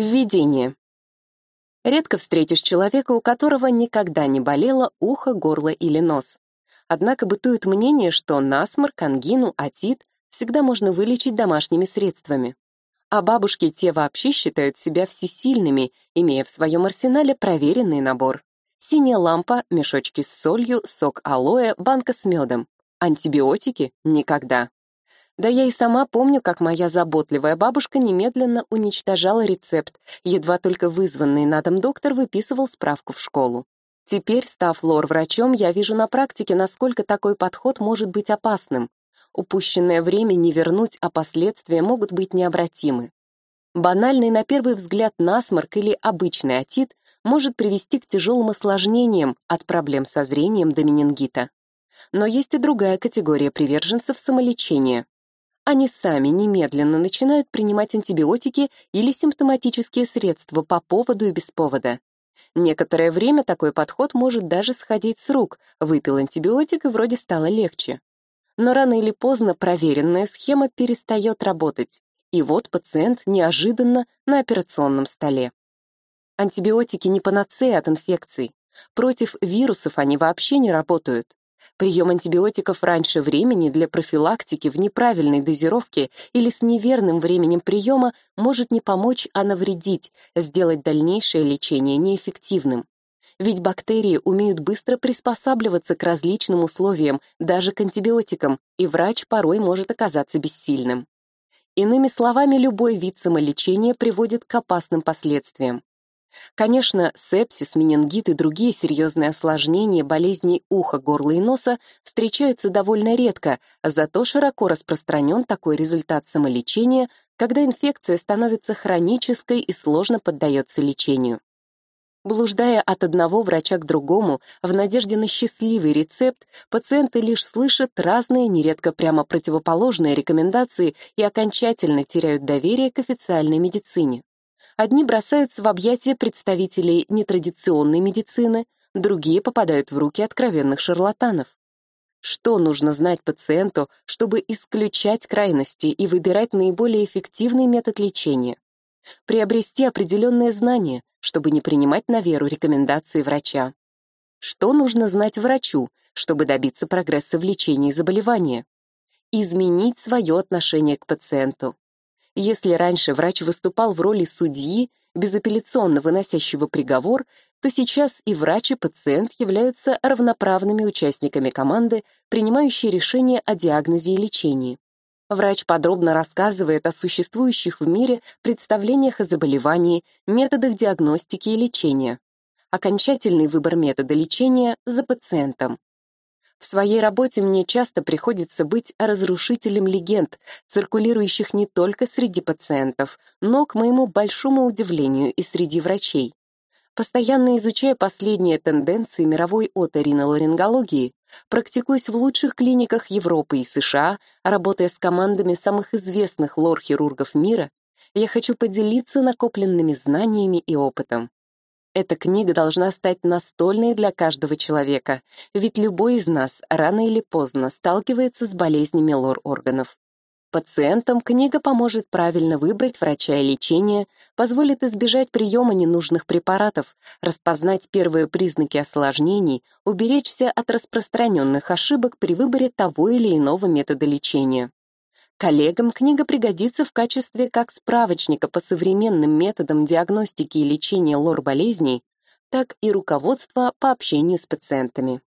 Введение. Редко встретишь человека, у которого никогда не болело ухо, горло или нос. Однако бытует мнение, что насморк, ангину, отит всегда можно вылечить домашними средствами. А бабушки те вообще считают себя всесильными, имея в своем арсенале проверенный набор. Синяя лампа, мешочки с солью, сок алоэ, банка с медом. Антибиотики — никогда. Да я и сама помню, как моя заботливая бабушка немедленно уничтожала рецепт, едва только вызванный на дом доктор выписывал справку в школу. Теперь, став лор-врачом, я вижу на практике, насколько такой подход может быть опасным. Упущенное время не вернуть, а последствия могут быть необратимы. Банальный на первый взгляд насморк или обычный отит может привести к тяжелым осложнениям от проблем со зрением до менингита. Но есть и другая категория приверженцев самолечения они сами немедленно начинают принимать антибиотики или симптоматические средства по поводу и без повода. Некоторое время такой подход может даже сходить с рук, выпил антибиотик и вроде стало легче. Но рано или поздно проверенная схема перестает работать, и вот пациент неожиданно на операционном столе. Антибиотики не панацея от инфекций. Против вирусов они вообще не работают. Прием антибиотиков раньше времени для профилактики в неправильной дозировке или с неверным временем приема может не помочь, а навредить, сделать дальнейшее лечение неэффективным. Ведь бактерии умеют быстро приспосабливаться к различным условиям, даже к антибиотикам, и врач порой может оказаться бессильным. Иными словами, любой вид самолечения приводит к опасным последствиям. Конечно, сепсис, менингит и другие серьезные осложнения болезней уха, горла и носа встречаются довольно редко, зато широко распространен такой результат самолечения, когда инфекция становится хронической и сложно поддается лечению. Блуждая от одного врача к другому, в надежде на счастливый рецепт, пациенты лишь слышат разные, нередко прямо противоположные рекомендации и окончательно теряют доверие к официальной медицине. Одни бросаются в объятия представителей нетрадиционной медицины, другие попадают в руки откровенных шарлатанов. Что нужно знать пациенту, чтобы исключать крайности и выбирать наиболее эффективный метод лечения? Приобрести определенные знания, чтобы не принимать на веру рекомендации врача. Что нужно знать врачу, чтобы добиться прогресса в лечении заболевания? Изменить свое отношение к пациенту. Если раньше врач выступал в роли судьи, безапелляционно выносящего приговор, то сейчас и врач, и пациент являются равноправными участниками команды, принимающей решения о диагнозе и лечении. Врач подробно рассказывает о существующих в мире представлениях о заболевании, методах диагностики и лечения. Окончательный выбор метода лечения за пациентом. В своей работе мне часто приходится быть разрушителем легенд, циркулирующих не только среди пациентов, но, к моему большому удивлению, и среди врачей. Постоянно изучая последние тенденции мировой оториноларингологии, практикуюсь в лучших клиниках Европы и США, работая с командами самых известных лор-хирургов мира, я хочу поделиться накопленными знаниями и опытом. Эта книга должна стать настольной для каждого человека, ведь любой из нас рано или поздно сталкивается с болезнями лор-органов. Пациентам книга поможет правильно выбрать врача и лечение, позволит избежать приема ненужных препаратов, распознать первые признаки осложнений, уберечься от распространенных ошибок при выборе того или иного метода лечения. Коллегам книга пригодится в качестве как справочника по современным методам диагностики и лечения лор-болезней, так и руководства по общению с пациентами.